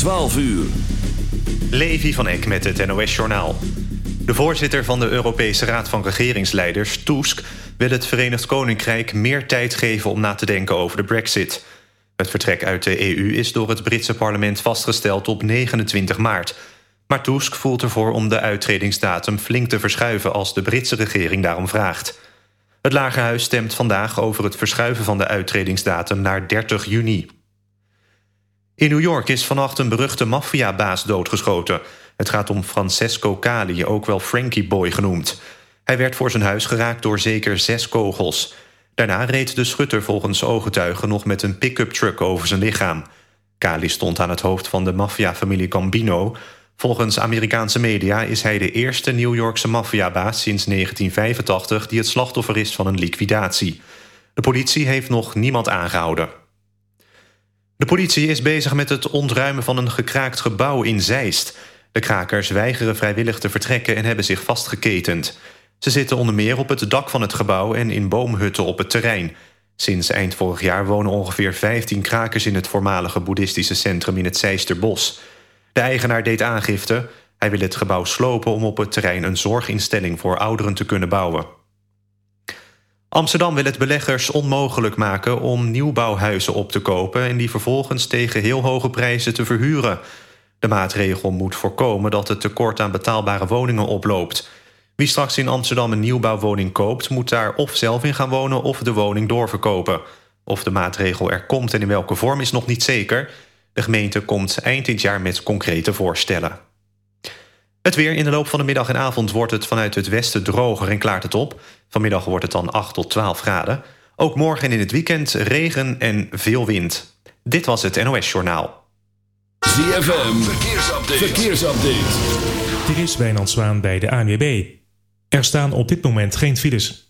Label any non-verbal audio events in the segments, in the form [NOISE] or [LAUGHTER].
12 uur. Levi van Eck met het NOS-journaal. De voorzitter van de Europese Raad van Regeringsleiders, Tusk... wil het Verenigd Koninkrijk meer tijd geven om na te denken over de brexit. Het vertrek uit de EU is door het Britse parlement vastgesteld op 29 maart. Maar Tusk voelt ervoor om de uittredingsdatum flink te verschuiven... als de Britse regering daarom vraagt. Het Lagerhuis stemt vandaag over het verschuiven van de uittredingsdatum naar 30 juni. In New York is vannacht een beruchte maffiabaas doodgeschoten. Het gaat om Francesco Cali, ook wel Frankie Boy genoemd. Hij werd voor zijn huis geraakt door zeker zes kogels. Daarna reed de schutter volgens ooggetuigen nog met een pick-up truck over zijn lichaam. Cali stond aan het hoofd van de maffiafamilie Gambino. Volgens Amerikaanse media is hij de eerste New Yorkse maffiabaas sinds 1985... die het slachtoffer is van een liquidatie. De politie heeft nog niemand aangehouden. De politie is bezig met het ontruimen van een gekraakt gebouw in Zeist. De krakers weigeren vrijwillig te vertrekken en hebben zich vastgeketend. Ze zitten onder meer op het dak van het gebouw en in boomhutten op het terrein. Sinds eind vorig jaar wonen ongeveer 15 krakers in het voormalige boeddhistische centrum in het Zeisterbos. De eigenaar deed aangifte. Hij wil het gebouw slopen om op het terrein een zorginstelling voor ouderen te kunnen bouwen. Amsterdam wil het beleggers onmogelijk maken om nieuwbouwhuizen op te kopen... en die vervolgens tegen heel hoge prijzen te verhuren. De maatregel moet voorkomen dat het tekort aan betaalbare woningen oploopt. Wie straks in Amsterdam een nieuwbouwwoning koopt... moet daar of zelf in gaan wonen of de woning doorverkopen. Of de maatregel er komt en in welke vorm is nog niet zeker. De gemeente komt eind dit jaar met concrete voorstellen. Het weer in de loop van de middag en avond wordt het vanuit het westen droger en klaart het op. Vanmiddag wordt het dan 8 tot 12 graden. Ook morgen en in het weekend regen en veel wind. Dit was het NOS Journaal. ZFM, verkeersupdate. verkeersupdate. Dit is Wijnand Zwaan bij de ANWB. Er staan op dit moment geen files.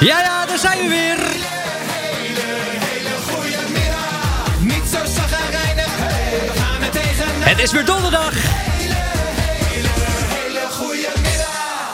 Ja, ja, daar zijn we weer. Niet zo zagrijnig. We gaan er. Het is weer donderdag.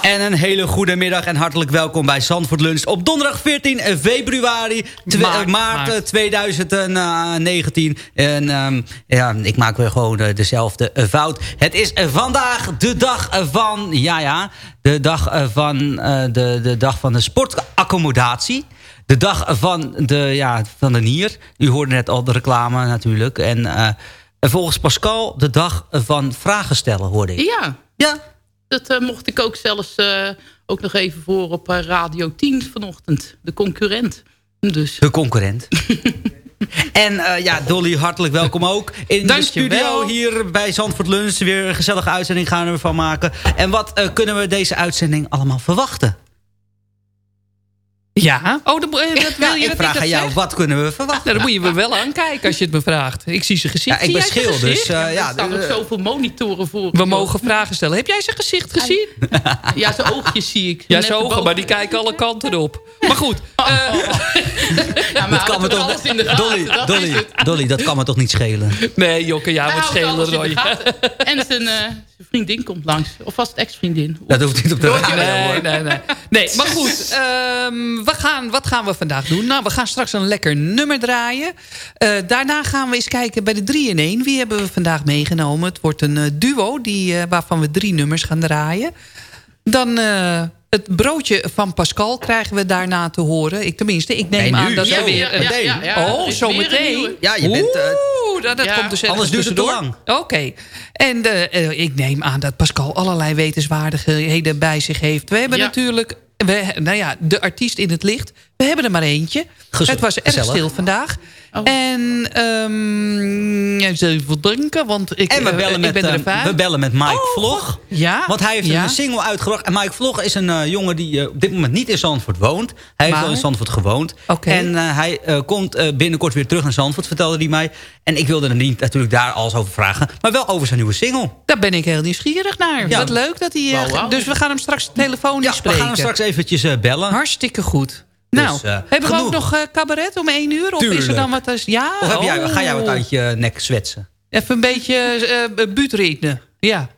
En een hele goede middag en hartelijk welkom bij Zandvoort Lunch op donderdag 14 februari maart, maart, maart. 2019. En um, ja, ik maak weer gewoon dezelfde fout. Het is vandaag de dag van, ja ja, de dag van, uh, de, de dag van de sportaccommodatie. De dag van de, ja, van de nier. U hoorde net al de reclame natuurlijk. En uh, volgens Pascal de dag van vragen stellen, hoorde ik. Ja. Ja. Dat uh, mocht ik ook zelfs uh, ook nog even voor op Radio 10 vanochtend. De concurrent. Dus. De concurrent. [LAUGHS] en uh, ja, Dolly, hartelijk welkom ook. In Dank de studio hier bij Zandvoort Lunch. Weer een gezellige uitzending gaan we ervan maken. En wat kunnen we deze uitzending allemaal verwachten? Ja? Oh, dat, dat wil je ik vraag aan jou, wat kunnen we verwachten? Nou, dan moet je me wel aankijken als je het me vraagt. Ik zie zijn gezicht. Ja, ik ben schil, dus... Uh, ja, er staan ook zoveel monitoren voor. We mogen vragen stellen. Heb jij zijn gezicht gezien? [LAUGHS] Ja, zijn oogjes zie ik. Ja, zijn ogen, maar die kijken alle kanten op. Maar goed. Uh, [LAUGHS] [LAUGHS] ja, maar dat kan me toch... Dolly, Dolly, Dolly, dat kan me toch niet schelen? Nee, Jokke, ja, wat schelen. Roy. En zijn... Vriendin komt langs. Of was het ex-vriendin? Dat hoeft niet op de radio. Nee, nee, nee. Nee, maar goed. Um, we gaan, wat gaan we vandaag doen? Nou, we gaan straks een lekker nummer draaien. Uh, daarna gaan we eens kijken bij de 3 in 1. Wie hebben we vandaag meegenomen? Het wordt een uh, duo die, uh, waarvan we drie nummers gaan draaien. Dan het broodje van Pascal krijgen we daarna te horen. Ik tenminste, ik neem nee, aan dat ja, weer... Ja, ja, ja, oh, zometeen. Ja, je bent... Oeh, dat, dat komt dus Anders duurt het te lang. Oké. Okay. En uh, ik neem aan dat Pascal allerlei wetenswaardigheden bij zich heeft. We hebben natuurlijk... We, nou ja, de artiest in het licht. We hebben er maar eentje. Het was erg stil vandaag. Oh. En um, even denken, want ik, en we bellen, uh, met, ben er uh, we bellen met Mike oh, Vlog. Ja? Want hij heeft ja? een single uitgebracht. En Mike Vlog is een uh, jongen die op dit moment niet in Zandvoort woont. Hij heeft wel in Zandvoort gewoond. Okay. En hij komt binnenkort weer terug naar Zandvoort, vertelde hij mij. En ik wilde er niet natuurlijk daar alles over vragen. Maar wel over zijn nieuwe single. Daar ben ik heel nieuwsgierig naar. Ja. Wat leuk dat hij... Wow, wow. Dus we gaan hem straks telefonisch ja, spreken. we gaan hem straks eventjes bellen. Hartstikke goed. Nou, dus, uh, hebben genoeg. we ook nog uh, cabaret om één uur? Of Tuurlijk. is er dan wat... Als, ja? Of heb jij, ga jij wat uit je nek zwetsen? Even een beetje uh. Ja. [LAUGHS]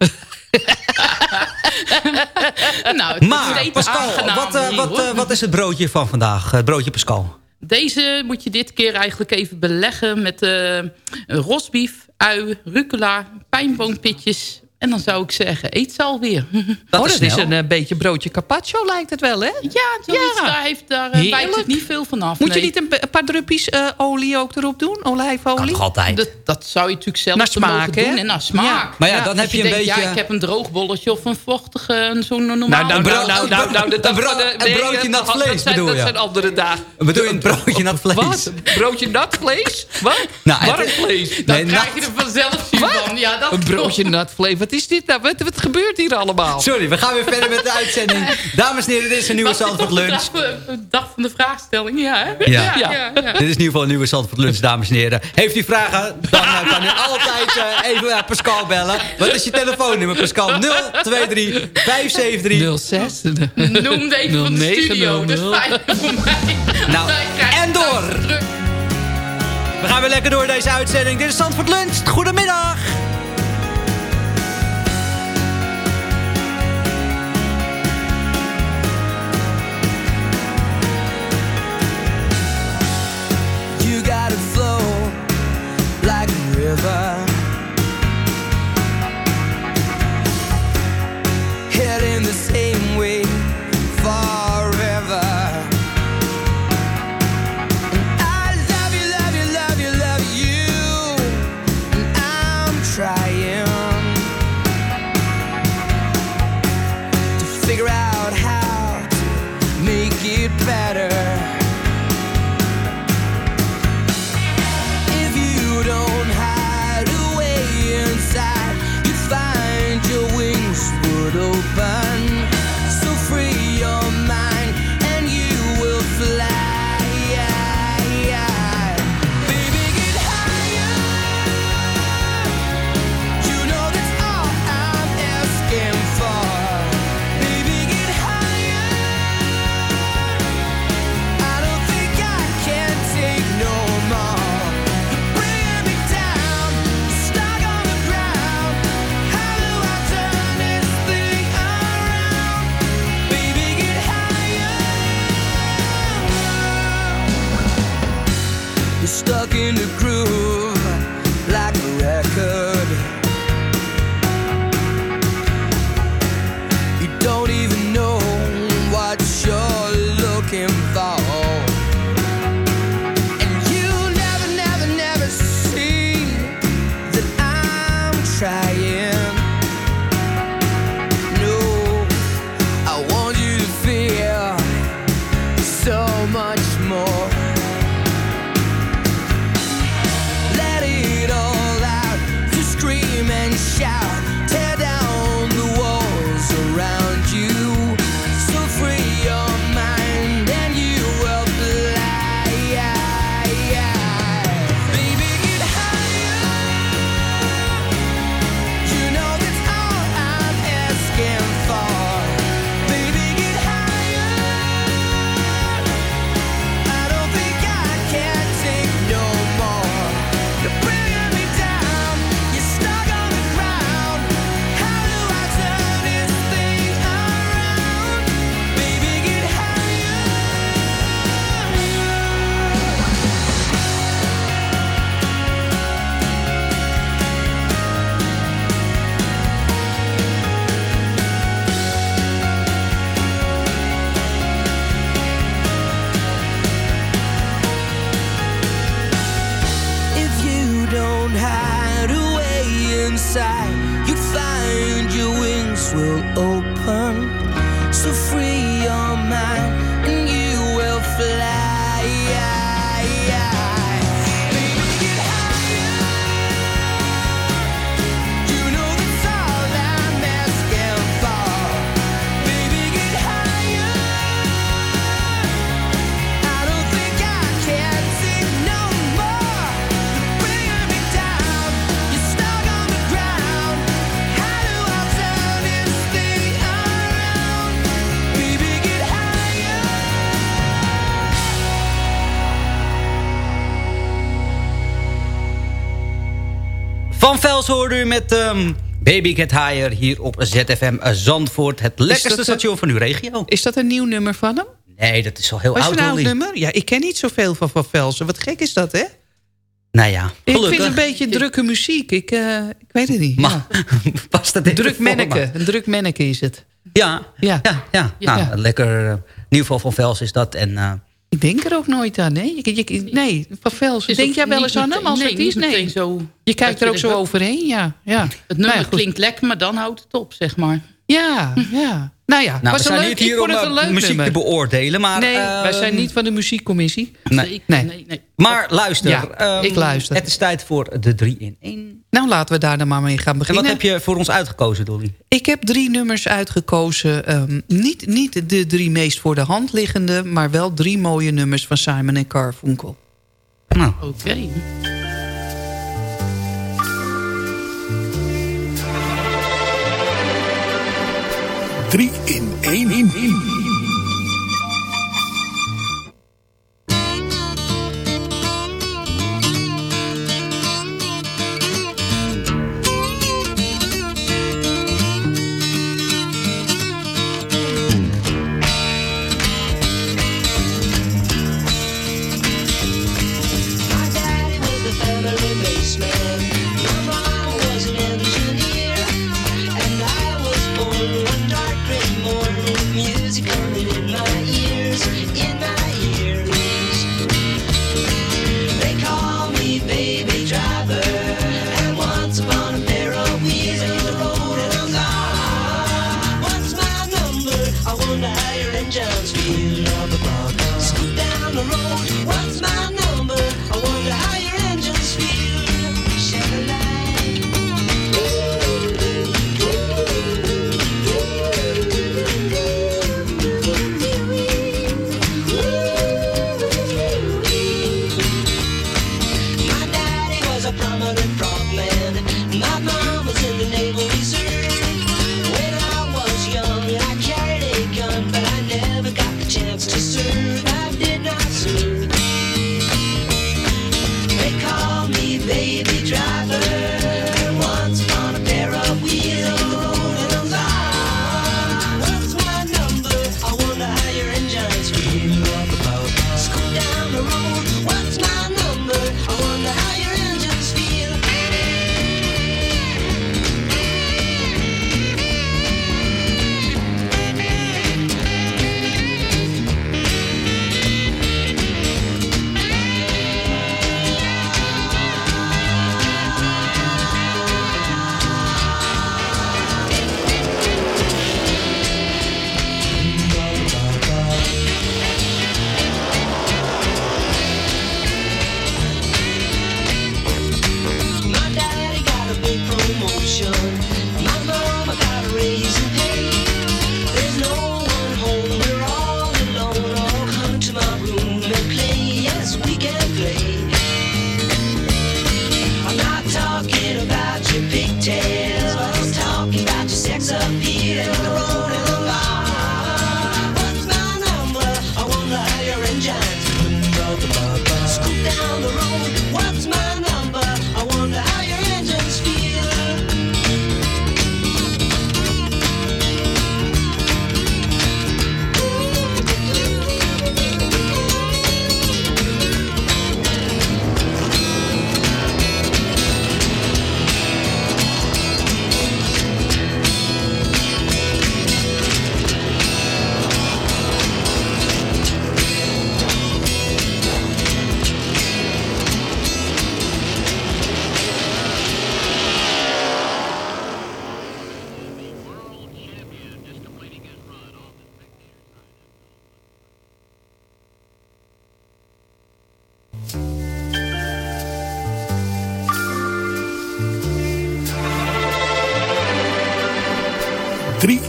nou, maar, Pascal, wat, uh, wat, uh, wat is het broodje van vandaag? Het broodje Pascal. Deze moet je dit keer eigenlijk even beleggen met uh, rosbief, ui, rucola, pijnboompitjes en dan zou ik zeggen, eet ze alweer. Dat, [LAUGHS] oh, dat is, een uh, beetje broodje carpaccio lijkt het wel, hè? Ja, ja. daar, heeft, daar uh, wijkt het niet veel van af. Moet nee. je niet een, een paar druppies uh, olie ook erop doen? Olijfolie? Kan altijd? Dat, dat, zou je natuurlijk zelf naar smaak, doen. En naar smaak. Ja. Maar ja, dan heb je, je een denkt, beetje... Ja, ik heb een droog bolletje of een vochtige, zo'n normaal... Nou, nou, nou, nou, nou, nou, een, bro een broodje nat vlees bedoel je? Dat zijn andere dagen. Bedoel je een broodje nat vlees? Wat? Broodje nat vlees? Wat? [LAUGHS] Nou, Warm vlees? Dan krijg je er vanzelf van. Ja, dat Een broodje nat vlees. Wat is dit nou? Wat gebeurt hier allemaal? Sorry, we gaan weer verder met de uitzending. [LAUGHS] Dames en heren, dit is een nieuwe Zandvoort Lunch. De dag van de vraagstelling, ja hè? Ja. Ja. Ja, ja. Dit is in ieder geval een nieuwe Zandvoort Lunch, dames en heren. Heeft u vragen, dan uh, kan u altijd uh, even naar Pascal bellen. Wat is je telefoonnummer, Pascal? 023 573 06 Noem even van de studio, dat is fijn voor mij. Nou, en door! We gaan weer lekker door deze uitzending. Dit is Zandvoort Lunch. Goedemiddag! you gotta flow like a river. Vels hoorde u met um, Baby Get Higher hier op ZFM Zandvoort. Het lekkerste station van uw regio. Is dat een nieuw nummer van hem? Nee, dat is al heel oud. Is een oud nummer? Ja, ik ken niet zoveel van Van Velsen. Wat gek is dat, hè? Nou ja, gelukkig. Ik vind het een beetje drukke muziek. Ik, uh, ik weet het niet. Maar, ja. [LAUGHS] past dat druk manneke. Een druk manneke is het. Ja, ja. ja, ja. ja. Nou, lekker. Uh, in ieder geval van Vels is dat. En uh, ik denk er ook nooit aan, nee. Je, je, nee, Van Vels. Denk jij wel eens aan hem als nee, artiest? Nee, zo, je kijkt er ook zo overheen, ja. ja. Het nummer nou klinkt lekker, maar dan houdt het op, zeg maar. Ja, [LAUGHS] ja. Nou ja, nou, we zijn niet hier om eh, muziek te beoordelen. Maar, nee, uh, wij zijn niet van de muziekcommissie. Nee. nee. nee, nee. Maar luister. Ja, um, ik luister. Het is tijd voor de 3 in 1. Nou, laten we daar dan maar mee gaan beginnen. En wat heb je voor ons uitgekozen, Dolly? Ik heb drie nummers uitgekozen. Um, niet, niet de drie meest voor de hand liggende... maar wel drie mooie nummers van Simon en Carfunkel. Nou. Oké. Okay. 3 in 1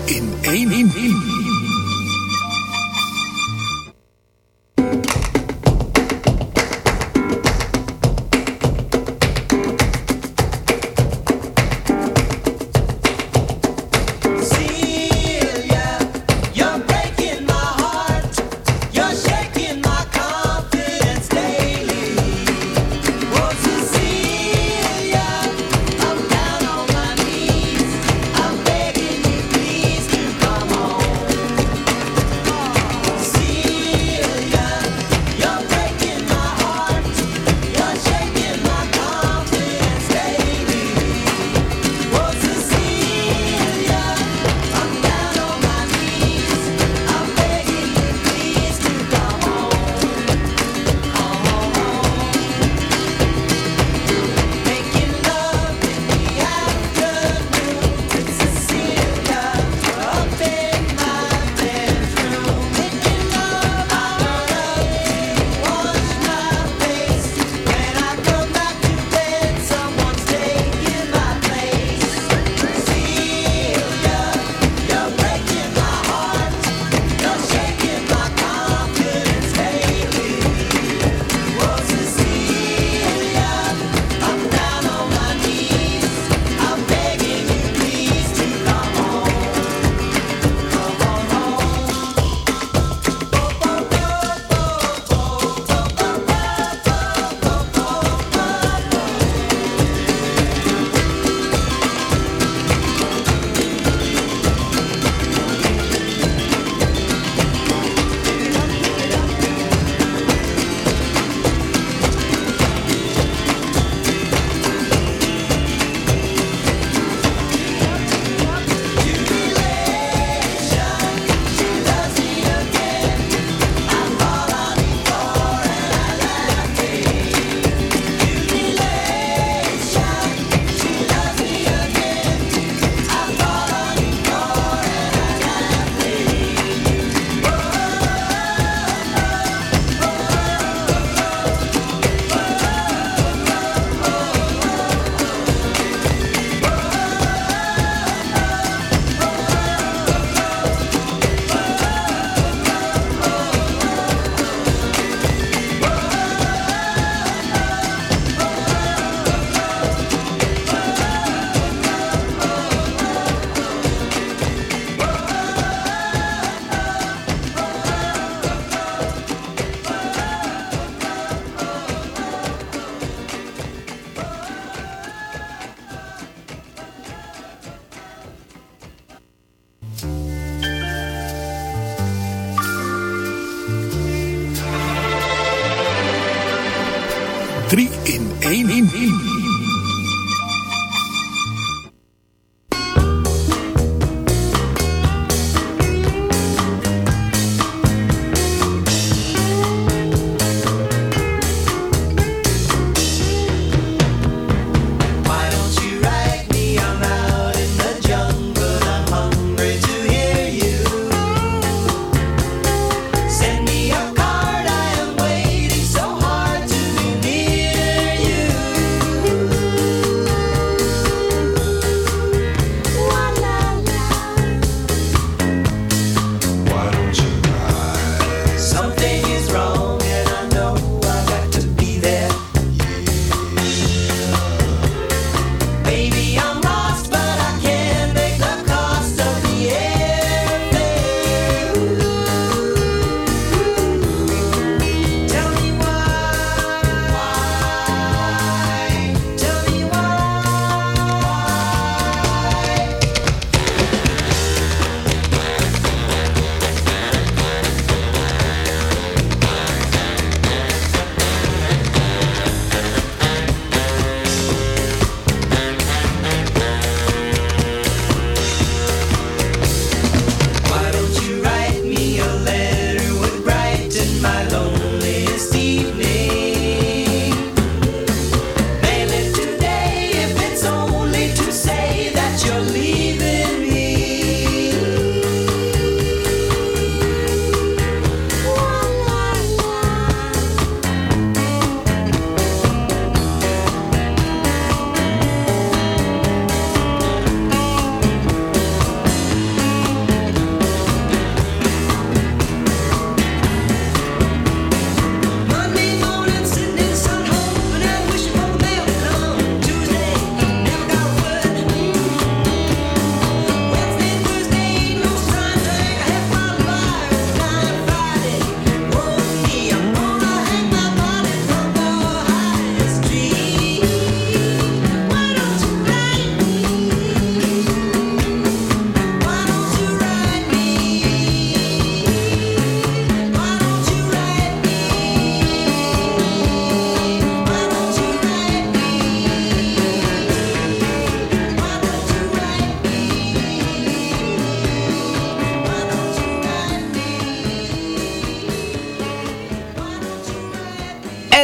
in 1. 3 in 1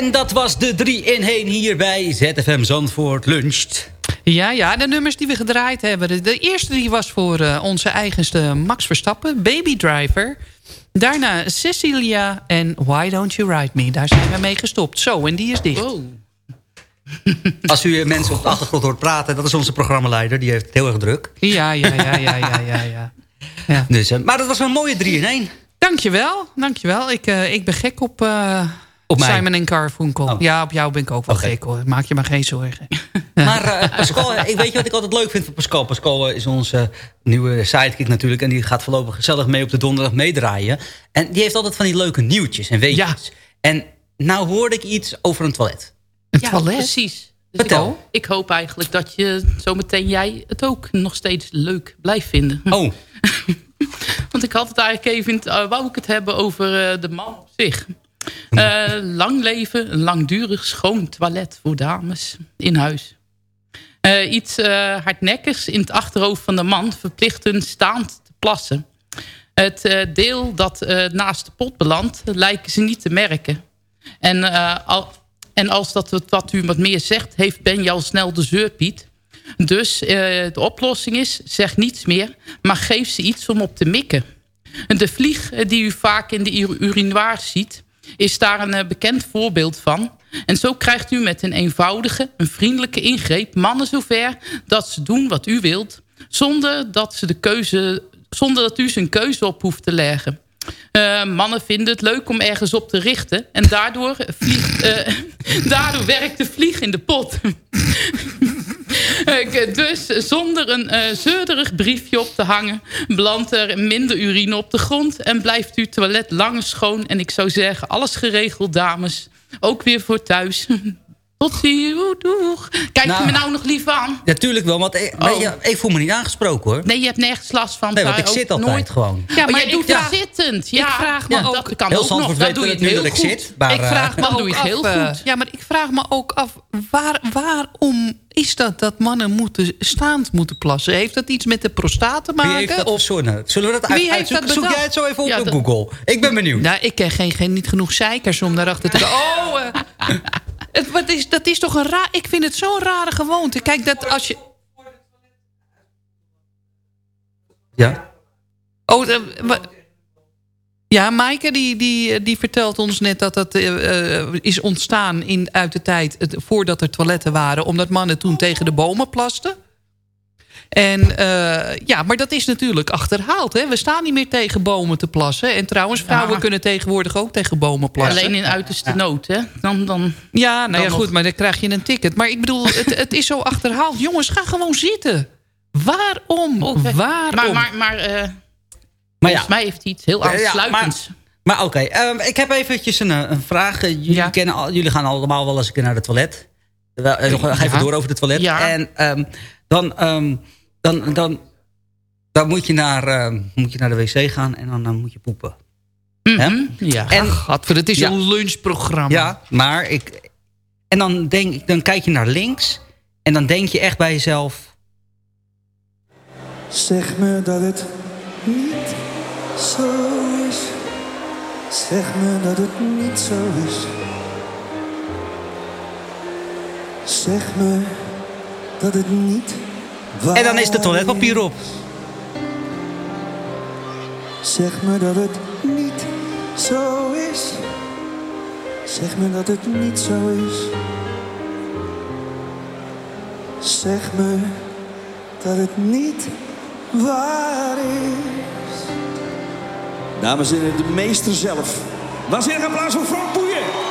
En dat was de 3 in 1 hier bij ZFM Zandvoort Luncht. Ja, ja, de nummers die we gedraaid hebben. De eerste die was voor uh, onze eigenste Max Verstappen, Baby Driver. Daarna Cecilia en Why Don't You Ride Me. Daar zijn we mee gestopt. Zo, en die is dicht. Oh. [LAUGHS] Als u mensen op de achtergrond hoort praten, dat is onze programmaleider. Die heeft het heel erg druk. Ja, ja, ja, ja, ja, ja. ja. ja. Dus, uh, maar dat was een mooie 3 in 1. Dankjewel, dankjewel. Ik, uh, ik ben gek op... Uh, op mij? Simon en Carfunkel. Oh. Ja, op jou ben ik ook wel okay. gek hoor. Maak je maar geen zorgen. [LAUGHS] maar uh, Pascal, ik weet je wat ik altijd leuk vind van Pascal? Pascal is onze nieuwe sidekick natuurlijk. En die gaat voorlopig gezellig mee op de donderdag meedraaien. En die heeft altijd van die leuke nieuwtjes en weetjes. Ja. En nou hoorde ik iets over een toilet. Een ja, toilet? precies. Dus Vertel. Ik, ik, hoop eigenlijk dat je zometeen jij het ook nog steeds leuk blijft vinden. Oh. [LAUGHS] Want ik had het eigenlijk even... Uh, wou ik het hebben over uh, de man op zich. Uh, lang leven, een langdurig schoon toilet voor dames in huis. Uh, iets uh, hardnekkigs in het achterhoofd van de man verplicht hun staand te plassen. Het deel dat naast de pot belandt, lijken ze niet te merken. En, al, en als dat wat u wat meer zegt, heeft Ben al snel de zeurpiet. Dus de oplossing is, zeg niets meer, maar geef ze iets om op te mikken. De vlieg die u vaak in de urinoir ziet is daar een eh, bekend voorbeeld van. En zo krijgt u met een eenvoudige, een vriendelijke ingreep mannen zover dat ze doen wat u wilt, zonder dat, ze de keuze, zonder dat u zijn keuze op hoeft te leggen. Uh, mannen vinden het leuk om ergens op te richten. En daardoor, vliegt, uh, [LAUGHS] daardoor werkt de vlieg in de pot. Dus zonder een uh, zeurderig briefje op te hangen... belandt er minder urine op de grond... en blijft uw toilet langer schoon. En ik zou zeggen, alles geregeld, dames. Ook weer voor thuis. [LAUGHS] Tot ziens. Doeg. Kijk nou, je me nou nog lief aan? Natuurlijk wel, want ik, oh. ik, voel me niet aangesproken hoor. Nee, je hebt nergens last van. Nee, want ik zit altijd nooit. gewoon. Ja, maar oh, je doet ja. zittend. Ja. Ik vraag me ook... Dat kan heel ook nog. Dat doe je nu dat ik zit. Maar, ik vraag me doe je het heel af, goed. Ja, maar ik vraag me ook af... Waar, waarom is dat dat mannen moeten, staand moeten plassen? Heeft dat iets met de prostaat te maken? Wie heeft dat of, Zullen we dat uit, uit, Zoek jij het zo even op ja, Google. Ik ben benieuwd. Nou, ik ken geen, geen, niet genoeg zeikers om daarachter te... [LAUGHS] oh, uh, het, wat is, dat is toch een raar... Ik vind het zo'n rare gewoonte. Kijk, dat als je... Ja? Oh, uh, ja, Maaike die, die, die vertelt ons net dat dat uh, is ontstaan in, uit de tijd... Het, voordat er toiletten waren... omdat mannen toen tegen de bomen plasten. En uh, ja, maar dat is natuurlijk achterhaald. Hè? We staan niet meer tegen bomen te plassen. En trouwens, vrouwen kunnen tegenwoordig ook tegen bomen plassen. Alleen in uiterste nood, hè? Dan, dan, ja, nou ja, goed, maar dan krijg je een ticket. Maar ik bedoel, het, het is zo achterhaald. Jongens, ga gewoon zitten. Waarom? Okay. Waarom? Maar, maar, maar, uh, maar volgens mij heeft hij iets heel aansluitends. Ja, maar, maar oké, okay. um, ik heb eventjes een, een vraag. Jullie, ja. kennen, jullie gaan allemaal wel eens een keer naar de toilet. Nog even door over de toilet. En um, dan... Um, dan, dan, dan moet, je naar, uh, moet je naar de wc gaan en dan, dan moet je poepen. Mm -hmm. Ja, en, Gadver, het is ja, een lunchprogramma. Ja, maar ik... En dan, denk, dan kijk je naar links en dan denk je echt bij jezelf... Zeg me dat het niet zo is. Zeg me dat het niet zo is. Zeg me dat het niet en dan is de toiletpapier op. Zeg me dat het niet zo is. Zeg me dat het niet zo is. Zeg me dat het niet waar is. Dames en heren, de meester zelf. Waanzinnig applaus voor Frank Boeien.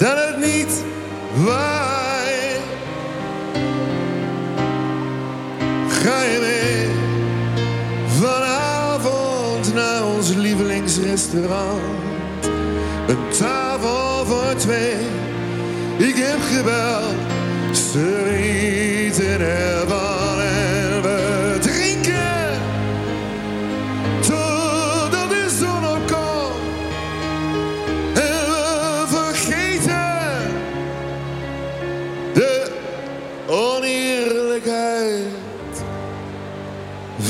dat het niet waar Ga je mee vanavond naar ons lievelingsrestaurant? Een tafel voor twee. Ik heb gebeld, ze weten ervan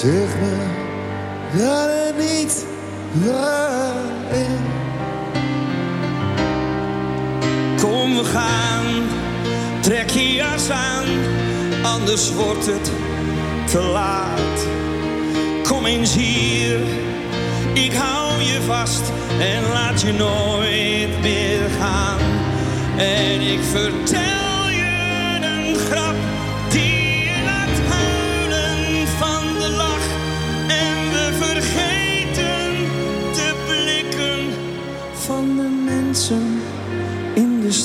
Zeg me dat het niet waar is. Kom, we gaan, trek je jas aan, anders wordt het te laat. Kom eens hier, ik hou je vast en laat je nooit meer gaan. En ik vertel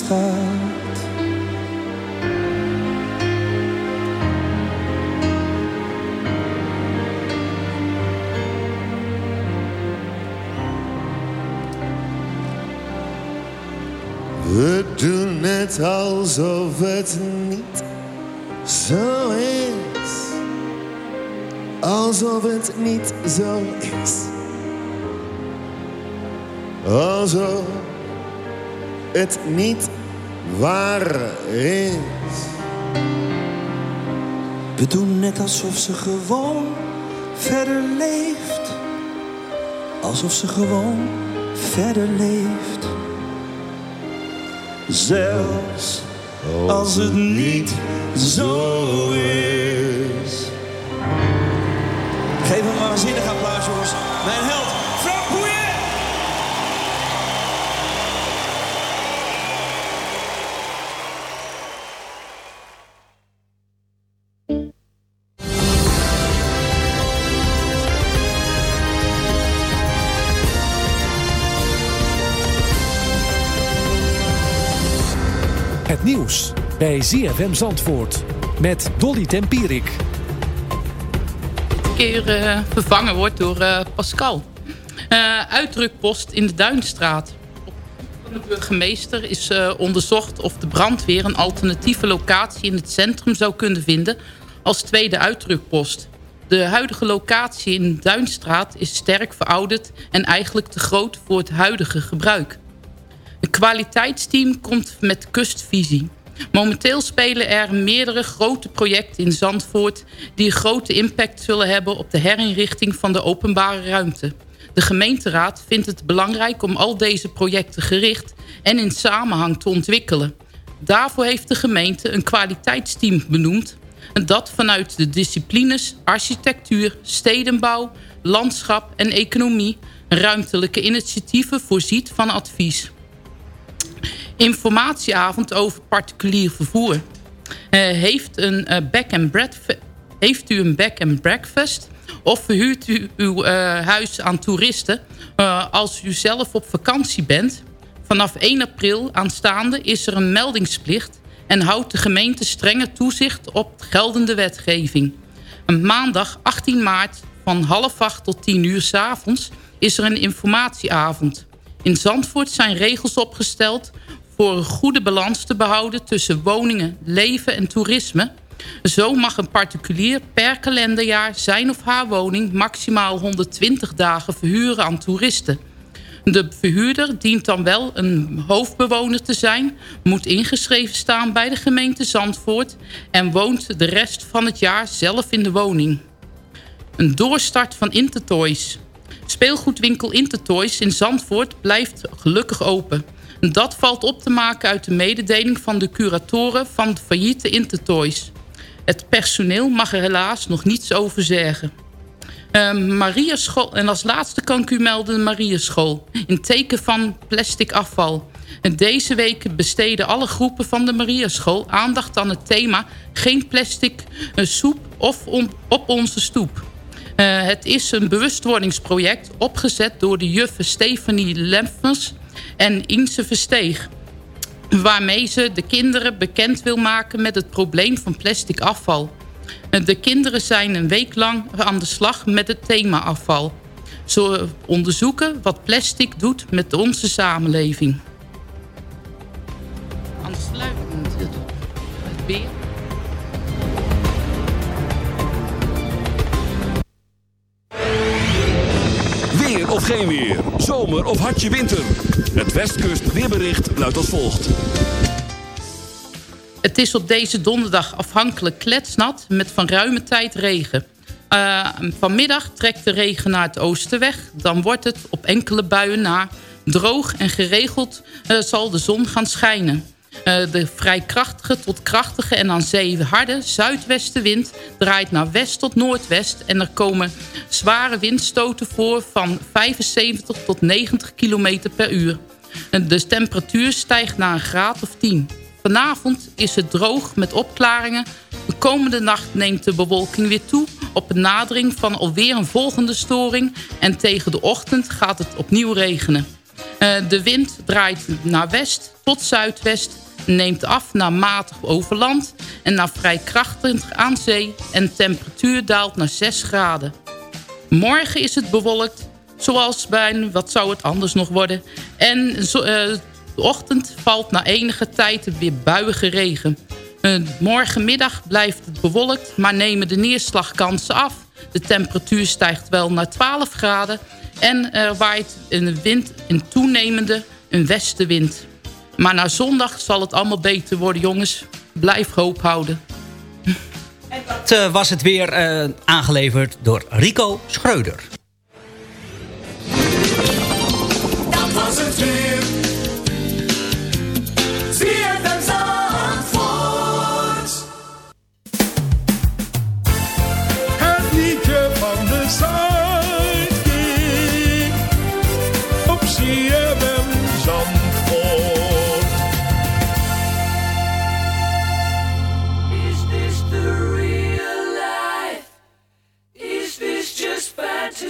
stad. We doen net alsof het niet zo is. Alsof het niet zo is. Alsof het niet waar is. We doen net alsof ze gewoon verder leeft. Alsof ze gewoon verder leeft. Zelfs als het niet zo is. Geef hem een waanzinnig applaus, jongens. Mijn bij ZFM Zandvoort met Dolly Tempierik. keer eh, vervangen wordt door eh, Pascal. Eh, uitdrukpost in de Duinstraat. Van de burgemeester is onderzocht of de brandweer een alternatieve locatie in het centrum zou kunnen vinden als tweede uitdrukpost. De huidige locatie in Duinstraat is sterk verouderd en eigenlijk te groot voor het huidige gebruik. Een kwaliteitsteam komt met kustvisie. Momenteel spelen er meerdere grote projecten in Zandvoort... die grote impact zullen hebben op de herinrichting van de openbare ruimte. De gemeenteraad vindt het belangrijk om al deze projecten gericht... en in samenhang te ontwikkelen. Daarvoor heeft de gemeente een kwaliteitsteam benoemd... en dat vanuit de disciplines architectuur, stedenbouw, landschap en economie... ruimtelijke initiatieven voorziet van advies informatieavond over particulier vervoer. Uh, heeft, een, uh, back and heeft u een back and breakfast of verhuurt u uw uh, huis aan toeristen als u zelf op vakantie bent? Vanaf 1 april aanstaande is er een meldingsplicht en houdt de gemeente strenge toezicht op geldende wetgeving. Een maandag 18 maart van half acht tot 10 uur s avonds is er een informatieavond. In Zandvoort zijn regels opgesteld voor een goede balans te behouden tussen woningen, leven en toerisme. Zo mag een particulier per kalenderjaar zijn of haar woning maximaal 120 dagen verhuren aan toeristen. De verhuurder dient dan wel een hoofdbewoner te zijn, moet ingeschreven staan bij de gemeente Zandvoort en woont de rest van het jaar zelf in de woning. Een doorstart van Intertoys. Speelgoedwinkel Intertoys in Zandvoort blijft gelukkig open. Dat valt op te maken uit de mededeling van de curatoren van de failliete Intertoys. Het personeel mag er helaas nog niets over zeggen. Uh, School, en als laatste kan ik u melden de School In teken van plastic afval. En deze week besteden alle groepen van de School aandacht aan het thema... geen plastic uh, soep of op onze stoep. Uh, het is een bewustwordingsproject opgezet door de juffen Stephanie Lempers en Inse Versteeg waarmee ze de kinderen bekend wil maken met het probleem van plastic afval. De kinderen zijn een week lang aan de slag met het thema afval. Ze onderzoeken wat plastic doet met onze samenleving. Aansluitend het weer. Weer of geen weer, zomer of hartje winter. Het Westkust weerbericht luidt als volgt. Het is op deze donderdag afhankelijk kletsnat met van ruime tijd regen. Uh, vanmiddag trekt de regen naar het oosten weg. Dan wordt het op enkele buien na droog en geregeld uh, zal de zon gaan schijnen. Uh, de vrij krachtige tot krachtige en aan zee harde zuidwestenwind draait naar west tot noordwest. En er komen zware windstoten voor van 75 tot 90 km per uur. De temperatuur stijgt naar een graad of 10. Vanavond is het droog met opklaringen. De komende nacht neemt de bewolking weer toe... op een nadering van alweer een volgende storing... en tegen de ochtend gaat het opnieuw regenen. Uh, de wind draait naar west tot zuidwest... neemt af naar matig over land... en naar vrij krachtig aan zee... en de temperatuur daalt naar 6 graden. Morgen is het bewolkt, zoals bij... wat zou het anders nog worden... en... Uh, de ochtend valt na enige tijd weer buiige regen. morgenmiddag blijft het bewolkt, maar nemen de neerslagkansen af. De temperatuur stijgt wel naar 12 graden en er waait een wind, een toenemende een westenwind. Maar na zondag zal het allemaal beter worden, jongens. Blijf hoop houden. En dat uh, was het weer uh, aangeleverd door Rico Schreuder.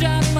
just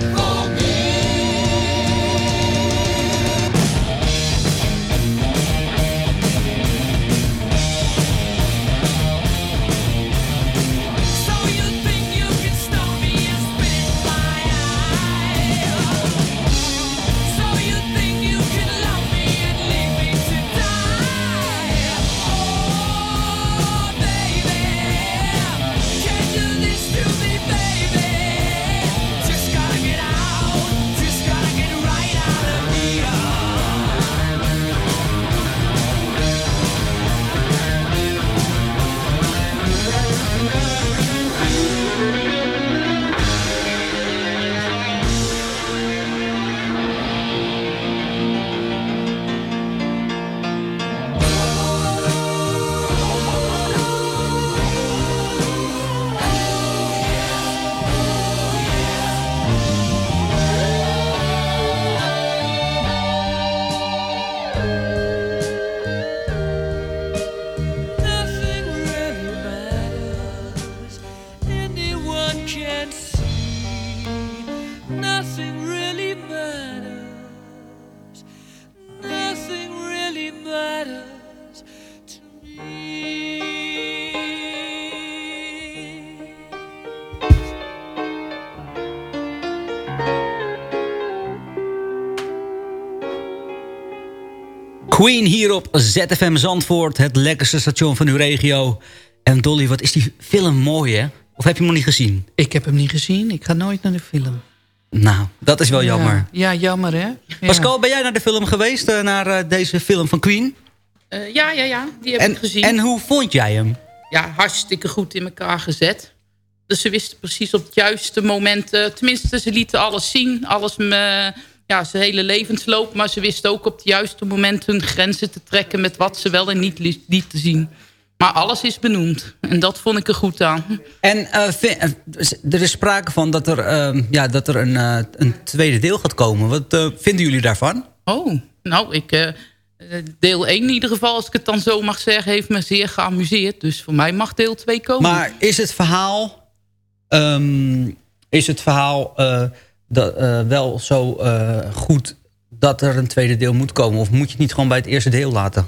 Queen hier op ZFM Zandvoort. Het lekkerste station van uw regio. En Dolly, wat is die film mooi, hè? Of heb je hem nog niet gezien? Ik heb hem niet gezien. Ik ga nooit naar de film. Nou, dat is wel jammer. Ja, ja jammer hè. Ja. Pascal, ben jij naar de film geweest? eh, naar eh, deze film van Queen? Eh, ja, ja, ja, die heb En, ik gezien. en hoe vond jij hem? Ja, hartstikke goed in elkaar gezet. Dus ze wisten precies op het juiste moment... tenminste, ze lieten alles zien. Alles, me, ja, zijn hele levensloop. Maar ze wisten ook op het juiste moment hun grenzen te trekken... met wat ze wel en niet li- lieten zien. Maar alles is benoemd. En dat vond ik er goed aan. En eh, eh, er is sprake van dat er, eh, ja, dat er een, eh, een tweede deel gaat komen. Wat vinden jullie daarvan? Oh, nou, ik... deel 1 in ieder geval, als ik het dan zo mag zeggen... heeft me zeer geamuseerd. Dus voor mij mag deel 2 komen. Maar is het verhaal, ehm, is het verhaal dat, eh, wel zo eh, goed dat er een tweede deel moet komen? Of moet je het niet gewoon bij het eerste deel laten?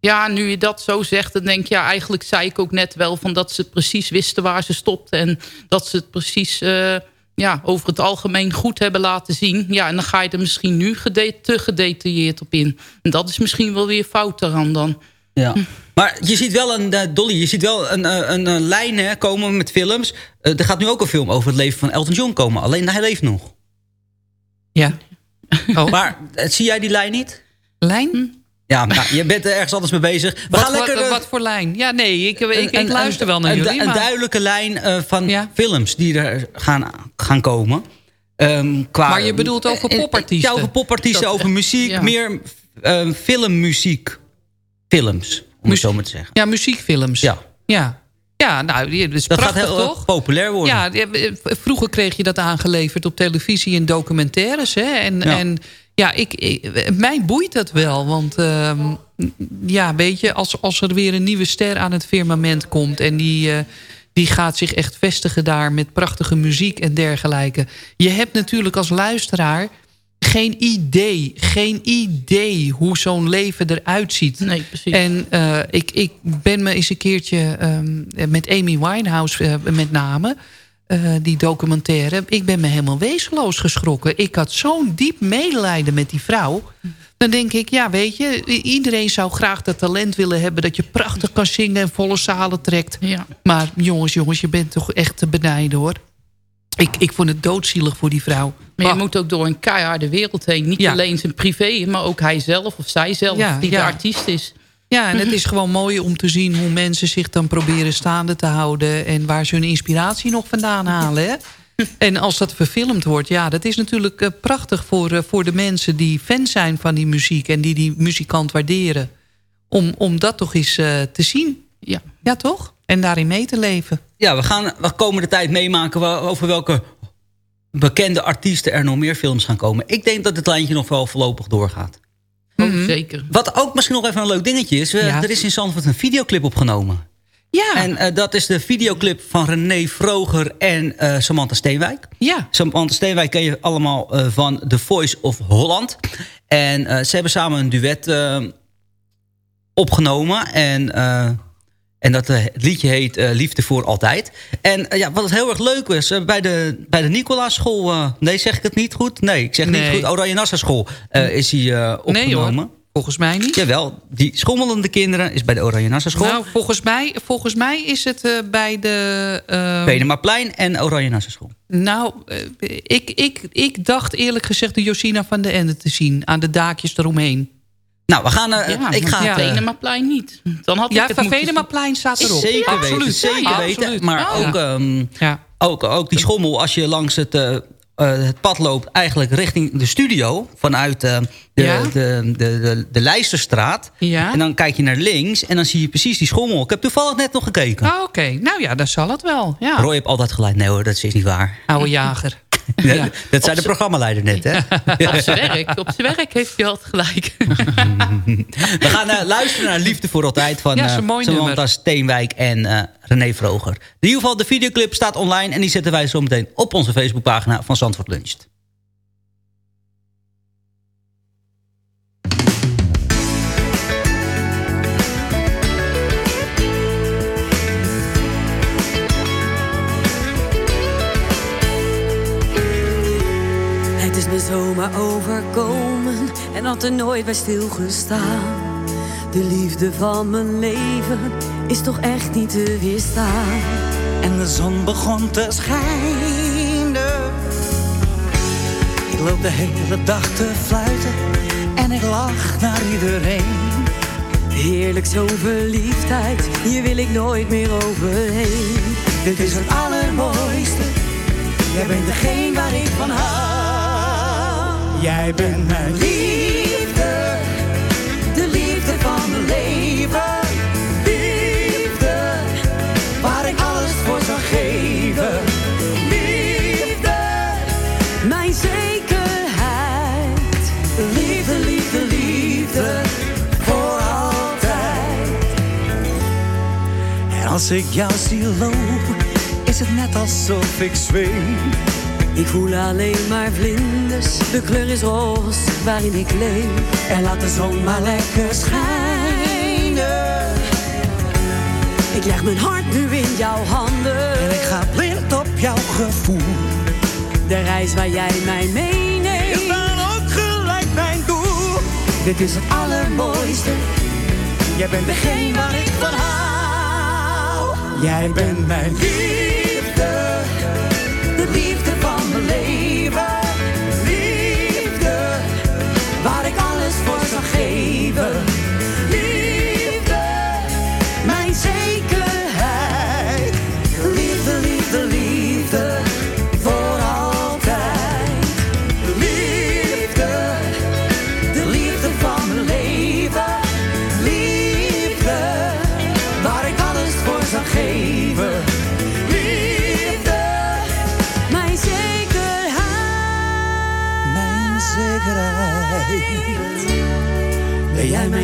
Ja, nu je dat zo zegt, dan denk je... Ja, eigenlijk zei ik ook net wel van dat ze precies wisten waar ze stopten... en dat ze het precies eh, ja, over het algemeen goed hebben laten zien. Ja, en dan ga je er misschien nu gede- te gedetailleerd op in. En dat is misschien wel weer fout eraan dan. Ja. Maar je ziet wel een, Dolly, je ziet wel een, een, een lijn hè, komen met films. Er gaat nu ook een film over het leven van Elton John komen. Alleen hij leeft nog. Ja. [LAUGHS] Oh. Maar eh, zie jij die lijn niet? Lijn? Ja, nou, je bent er ergens anders mee bezig. We Wat, gaan wat, lekker... eh, wat voor lijn? Ja, nee, ik, ik, ik, een- luister een- wel naar een, jullie. Een maar- duidelijke lijn eh, van films die er gaan, gaan komen. Ehm, qua, Maar je bedoelt over popartiesten? Ja, over popartiesten, over muziek. ja. Meer filmmuziek. Films, om het zo maar te zeggen. Ja, muziekfilms. Ja. Ja, ja nou, die- dat is Dat prachtig, gaat heel eh, toch? populair worden. Ja, eh, vroeger kreeg je dat aangeleverd op televisie en documentaires. Hè? En Ja. en, ja ik, ik- mij boeit dat wel. Want ehm, ja, weet je, als, als er weer een nieuwe ster aan het firmament komt... en die, eh, die gaat zich echt vestigen daar met prachtige muziek en dergelijke. Je hebt natuurlijk als luisteraar geen idee, geen idee hoe zo'n leven eruit ziet. Nee, precies. En eh, ik, ik ben me eens een keertje ehm, met Amy Winehouse eh, met name... eh, die documentaire. Ik ben me helemaal wezenloos geschrokken. Ik had zo'n diep medelijden met die vrouw. Dan denk ik, ja weet je, iedereen zou graag dat talent willen hebben... dat je prachtig kan zingen en volle zalen trekt. Ja. Maar jongens, jongens, je bent toch echt te benijden hoor. Ik, ik vond het doodzielig voor die vrouw. Maar je moet ook door een keiharde wereld heen. Niet Ja. alleen zijn privé, maar ook hij zelf of zij zelf Ja, die ja. de artiest is. Ja, en het is gewoon mooi om te zien hoe mensen zich dan proberen staande te houden... en waar ze hun inspiratie nog vandaan halen. Hè? En als dat verfilmd wordt, ja, dat is natuurlijk eh, prachtig voor, eh, voor de mensen... die fan zijn van die muziek en die die muzikant waarderen. Om, om dat toch eens eh, te zien. Ja. ja, toch? En daarin mee te leven. Ja, we gaan de komende tijd meemaken over welke bekende artiesten er nog meer films gaan komen. Ik denk dat het lijntje nog wel voorlopig doorgaat. Oh, Zeker. Wat ook misschien nog even een leuk dingetje is. Ja. Er is in Zandvoort een videoclip opgenomen. Ja. En eh, dat is de videoclip van René Vroger en eh, Samantha Steenwijk. Ja. Samantha Steenwijk ken je allemaal eh, van The Voice of Holland. En eh, ze hebben samen een duet eh, opgenomen. En, eh, en dat eh, het liedje heet eh, Liefde voor Altijd. En eh, ja, wat heel erg leuk was, eh, bij de, bij de Nicolaas school... eh, nee, zeg ik het niet goed? Nee, ik zeg Nee. niet goed. Oranje Nassau school eh, is hij eh, Nee opgenomen. hoor, volgens mij niet. Jawel, die schommelende kinderen is bij de Oranje Nassau school. Nou, volgens mij, volgens mij is het eh, bij de... eh, Venemaplein en Oranje Nassau school. Nou, eh, ik, ik, ik dacht eerlijk gezegd de Josina van de Ende te zien. Aan de daakjes eromheen. Nou, we gaan... eh, Ja, ik ga ja. het, eh, Venemaplein niet. Dan had Ja, ik het van moeten Venemaplein staat erop. Zeker Absoluut. weten, zeker Ja, weten. absoluut. Maar Oh, ja. ook, ehm, Ja. ook, ook die schommel, als je langs het, eh, eh, het pad loopt... eigenlijk richting de studio, vanuit eh, de, Ja? de, de, de, de Leisterstraat. Ja. En dan kijk je naar links en dan zie je precies die schommel. Ik heb toevallig net nog gekeken. Ah, Oké, nou ja, dan zal het wel. Ja. Roy heeft altijd gelijk. Nee hoor, dat is niet waar. Oude jager. [LAUGHS] Ja, Dat zei de programmaleider net, hè? [LAUGHS] Op zijn werk, op zijn werk heeft hij altijd gelijk. [LAUGHS] We gaan eh, luisteren naar Liefde voor Altijd van Ja, eh Samantha. Steenwijk en eh, René Vroger. In ieder geval, de videoclip staat online en die zetten wij zo meteen op onze Facebookpagina van Zandvoort Luncht. Zomaar overkomen en had er nooit bij stilgestaan. De liefde van mijn leven is toch echt niet te weerstaan. En de zon begon te schijnen. Ik loop de hele dag te fluiten en ik lach naar iedereen. Heerlijk zo'n verliefdheid, hier wil ik nooit meer overheen. Dit is het allermooiste, jij bent degene waar ik van hou. Jij bent mijn Liefde, de liefde van mijn leven. liefde, waar ik alles voor zou geven. Liefde, mijn zekerheid. Liefde, liefde, liefde, voor altijd. En als ik jou zie lopen, is het net alsof ik zweef. Ik voel alleen maar vlinders, de kleur is roze waarin ik leef. En laat de zon maar lekker schijnen. Ik leg mijn hart nu in jouw handen. En ik ga blind op jouw gevoel. De reis waar jij mij meeneemt. Is dan ook gelijk mijn doel. Dit is het allermooiste. Jij bent degene waar ik van hou. Jij bent mijn liefde. Alles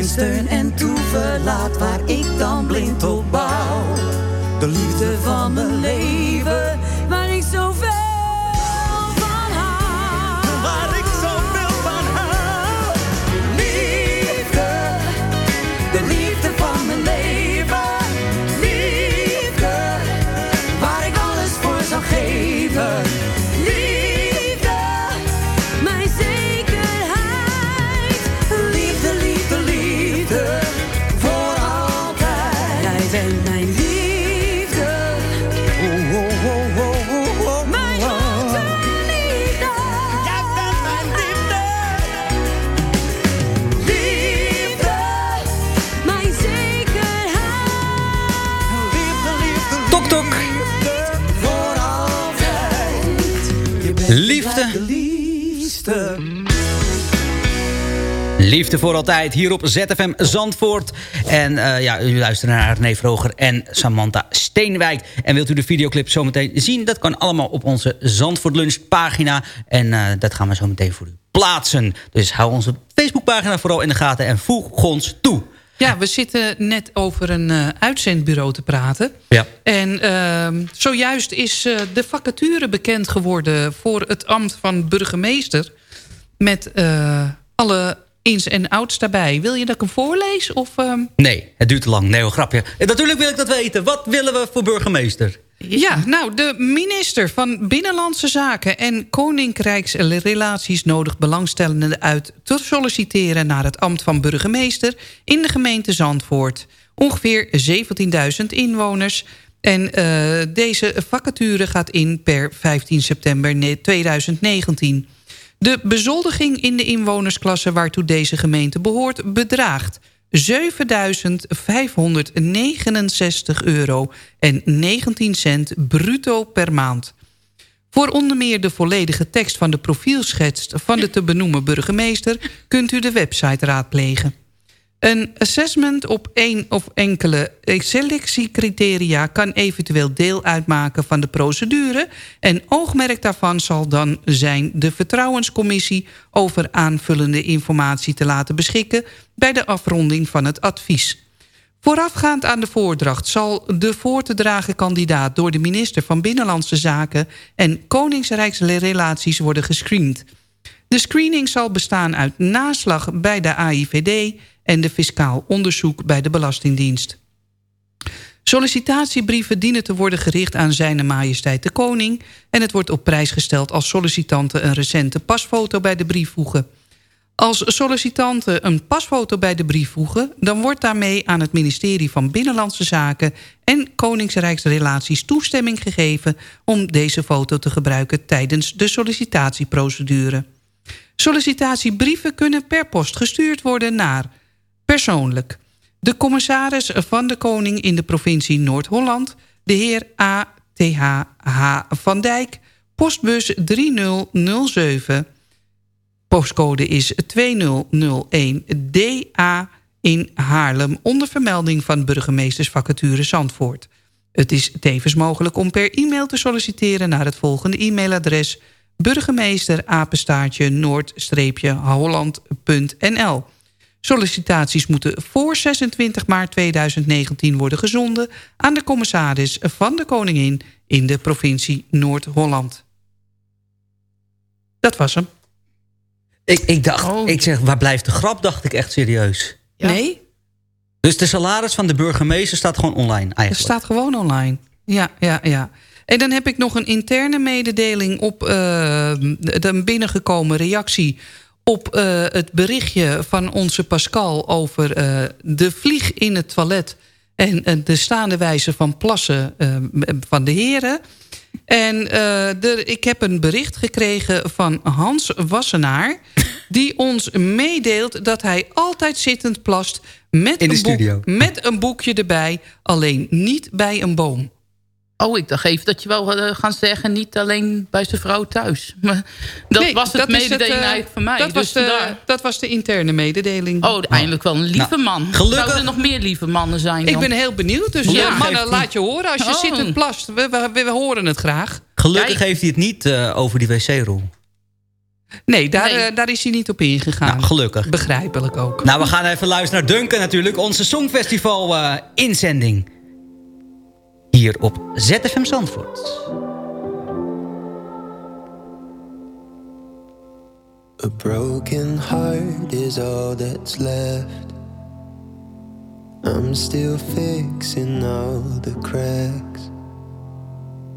mijn steun en toeverlaat waar ik dan blind op bouw. De liefde van mijn leven, Liefde voor altijd hier op ZFM Zandvoort. En uh, ja, u luistert naar René Vroger en Samantha Steenwijk. En wilt u de videoclip zometeen zien? Dat kan allemaal op onze Zandvoort Lunch pagina. En uh, dat gaan we zo meteen voor u plaatsen. Dus hou onze Facebookpagina vooral in de gaten en voeg ons toe. Ja, we zitten net over een uh, uitzendbureau te praten. Ja. En uh, zojuist is uh, de vacature bekend geworden... voor het ambt van burgemeester. Met alle ins en outs daarbij. Wil je dat ik hem voorlees? Of, ehm? Nee, het duurt te lang. Nee, grapje. En natuurlijk wil ik dat weten. Wat willen we voor burgemeester? Ja, nou, de minister van Binnenlandse Zaken en Koninkrijksrelaties nodigt belangstellenden uit te solliciteren naar het ambt van burgemeester in de gemeente Zandvoort. Ongeveer 17.000 inwoners. En uh, deze vacature gaat in per 15 september 2019. De bezoldiging in de inwonersklasse waartoe deze gemeente behoort bedraagt 7.569 euro en 19 cent bruto per maand. Voor onder meer de volledige tekst van de profielschets van de te benoemen burgemeester... kunt u de website raadplegen. Een assessment op één of enkele selectiecriteria... kan eventueel deel uitmaken van de procedure... en oogmerk daarvan zal dan zijn de Vertrouwenscommissie... over aanvullende informatie te laten beschikken... bij de afronding van het advies. Voorafgaand aan de voordracht zal de voor te dragen kandidaat... door de minister van Binnenlandse Zaken en Koningsrijksrelaties worden gescreend... De screening zal bestaan uit naslag bij de AIVD en de fiscaal onderzoek bij de Belastingdienst. Sollicitatiebrieven dienen te worden gericht aan zijn majesteit de koning... en het wordt op prijs gesteld als sollicitanten een recente pasfoto bij de brief voegen. Als sollicitanten een pasfoto bij de brief voegen... dan wordt daarmee aan het ministerie van Binnenlandse Zaken... en Koningsrijksrelaties toestemming gegeven... om deze foto te gebruiken tijdens de sollicitatieprocedure. Sollicitatiebrieven kunnen per post gestuurd worden naar Persoonlijk. De commissaris van de Koning in de provincie Noord-Holland... de heer A.T.H.H. van Dijk, postbus 3007. Postcode is 2001DA in Haarlem... onder vermelding van burgemeestersvacature Zandvoort. Het is tevens mogelijk om per e-mail te solliciteren... naar het volgende e-mailadres... burgemeester noord-holland.nl Sollicitaties moeten voor 26 maart 2019 worden gezonden... aan de commissaris van de Koningin in de provincie Noord-Holland. Dat was hem. Ik, ik dacht, oh. ik zeg, waar blijft de grap, dacht ik echt serieus. Ja. Nee? Dus de salaris van de burgemeester staat gewoon online eigenlijk? Het staat gewoon online, ja, ja, ja. En dan heb ik nog een interne mededeling op uh, de binnengekomen reactie op uh, het berichtje van onze Pascal over uh, de vlieg in het toilet... en uh, de staande wijze van plassen van de heren. En de, ik heb een bericht gekregen van Hans Wassenaar... die ons meedeelt dat hij altijd zittend plast... Met, in een, studio. met een boekje erbij, alleen niet bij een boom. Oh, ik dacht even dat je wel uh, gaan zeggen... niet alleen bij zijn vrouw thuis. [LAUGHS] Maar dat nee, was het mededeling uh, van mij. Dat, dus was de, dat was de interne mededeling. Oh, eindelijk wel een lieve nou, man. Gelukkig. Zouden er nog meer lieve mannen zijn dan? Ik ben heel benieuwd. Dus ja, mannen, laat je horen. Als je oh. zit en plast, we, we, we, horen het graag. Gelukkig Kijk. heeft hij het niet uh, over die wc-rol. Nee, daar, nee. Uh, daar is hij niet op ingegaan. Nou, gelukkig. Begrijpelijk ook. Nou, we gaan even luisteren naar Duncan natuurlijk. Onze Songfestival-inzending. Uh, hier op ZFM Zandvoort. A broken heart is all that's left. I'm still fixing all the cracks.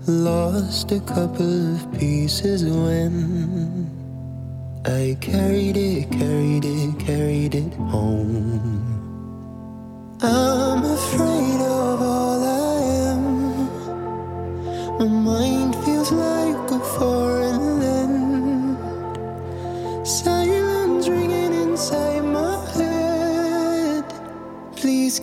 Lost a couple of pieces when I carried it, carried it, carried it home. I'm afraid of all I My mind feels like a foreign land. Silence ringing inside my head. Please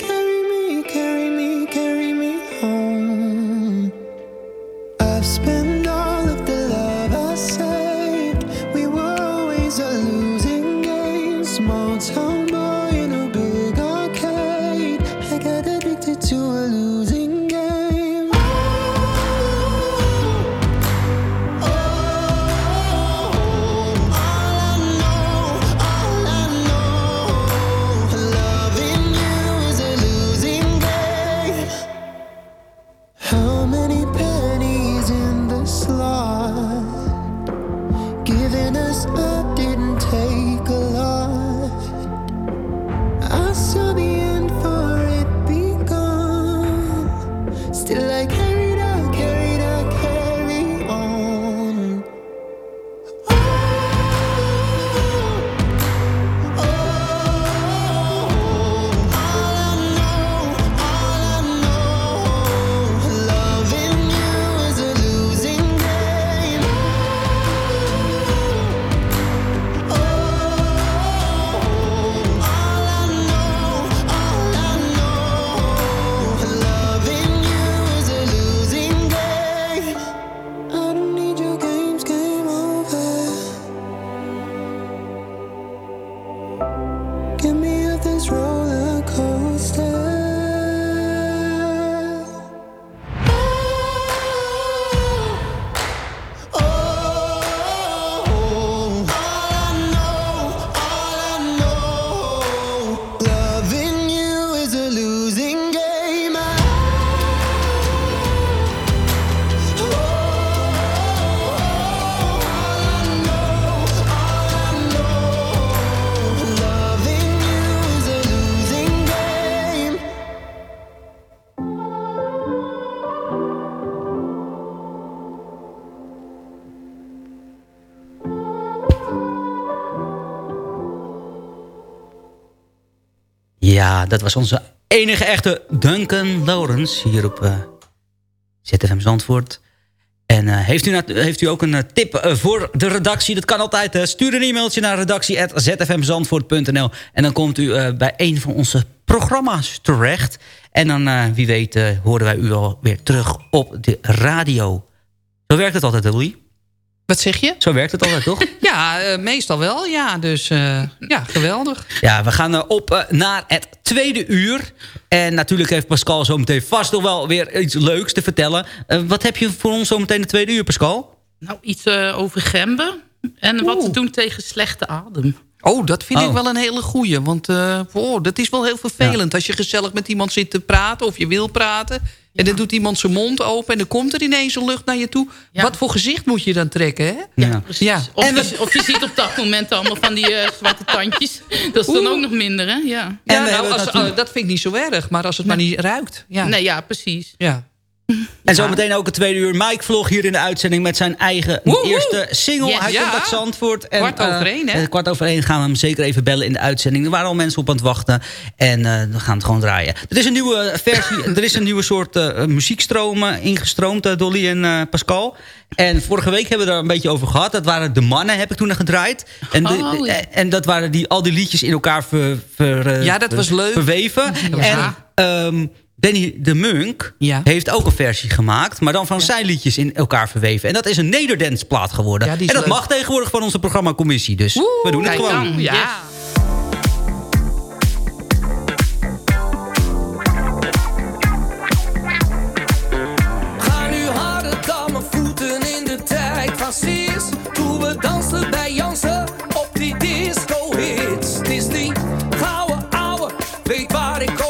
dat was onze enige echte Duncan Lawrence hier op uh, ZFM Zandvoort. En uh, heeft, u heeft u ook een uh, tip voor de redactie? Dat kan altijd. stuur een e-mailtje naar redactie.zfmzandvoort.nl En dan komt u bij een van onze programma's terecht. En dan, wie weet, horen wij u alweer terug op de radio. Zo werkt het altijd, Louis. Wat zeg je? Zo werkt het altijd, toch? [LAUGHS] ja, uh, meestal wel. Ja, dus uh, ja, geweldig. Ja, we gaan uh, op naar het tweede uur. En natuurlijk heeft Pascal zometeen vast nog wel weer iets leuks te vertellen. wat heb je voor ons zometeen de tweede uur, Pascal? Nou, iets over gemben. En Oeh. wat te doen tegen slechte adem. Oh, dat vind oh. ik wel een hele goeie. Want oh, dat is wel heel vervelend. Ja. Als je gezellig met iemand zit te praten of je wil praten... En dan doet iemand zijn mond open en dan komt er ineens een lucht naar je toe. Ja. Wat voor gezicht moet je dan trekken, hè? Ja, precies. Ja. Of, en of je ziet op dat moment allemaal van die uh, zwarte tandjes. Dat is Oeh. dan ook nog minder, hè? Ja, ja nou, als, uh, dat vind ik niet zo erg. Maar als het nee. maar niet ruikt. Ja. Nee, ja, precies. Ja. En zometeen ook een tweede uur Mike vlog hier in de uitzending... met zijn eigen Woehoe. eerste single. Yes. Hij ja. komt uit Zandvoort. En, kwart over één, hè? Uh, kwart over één gaan we hem zeker even bellen in de uitzending. Er waren al mensen op aan het wachten. En uh, we gaan het gewoon draaien. Er is een nieuwe versie, [LAUGHS] er is een nieuwe soort uh, muziekstroom ingestroomd, Dolly en Pascal. En vorige week hebben we daar een beetje over gehad. Dat waren de mannen, heb ik toen nog gedraaid. En, de, oh, ja. en dat waren die, al die liedjes in elkaar ver, ver, ja, dat was leuk. verweven. Ja. En... Um, Danny de Munk ja. heeft ook een versie gemaakt... maar dan van ja. zijn liedjes in elkaar verweven. En dat is een Nederdance plaat geworden. Ja, en dat leuk. mag tegenwoordig van onze programmacommissie. Dus we doen het gewoon. Dan. Ja. Yes. Ga nu harder dan mijn voeten in de tijd van Sis. Toen we dansten bij Jansen op die disco hits. Het is die gouden ouwe, weet waar ik over